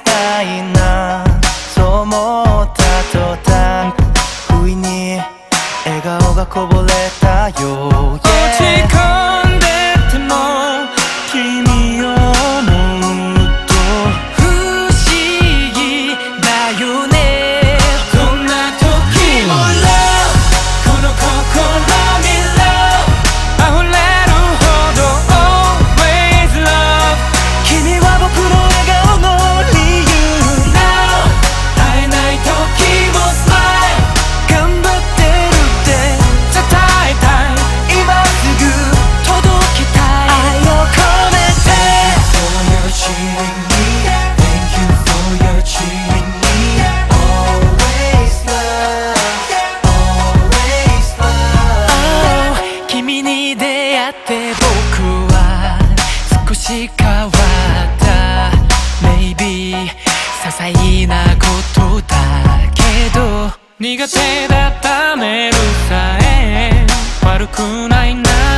たいな。そう思った途端不意に笑顔がこぼれたよ、yeah ち変わった。Maybe 些細なことだけど。苦手だったメールさえ。悪くないな。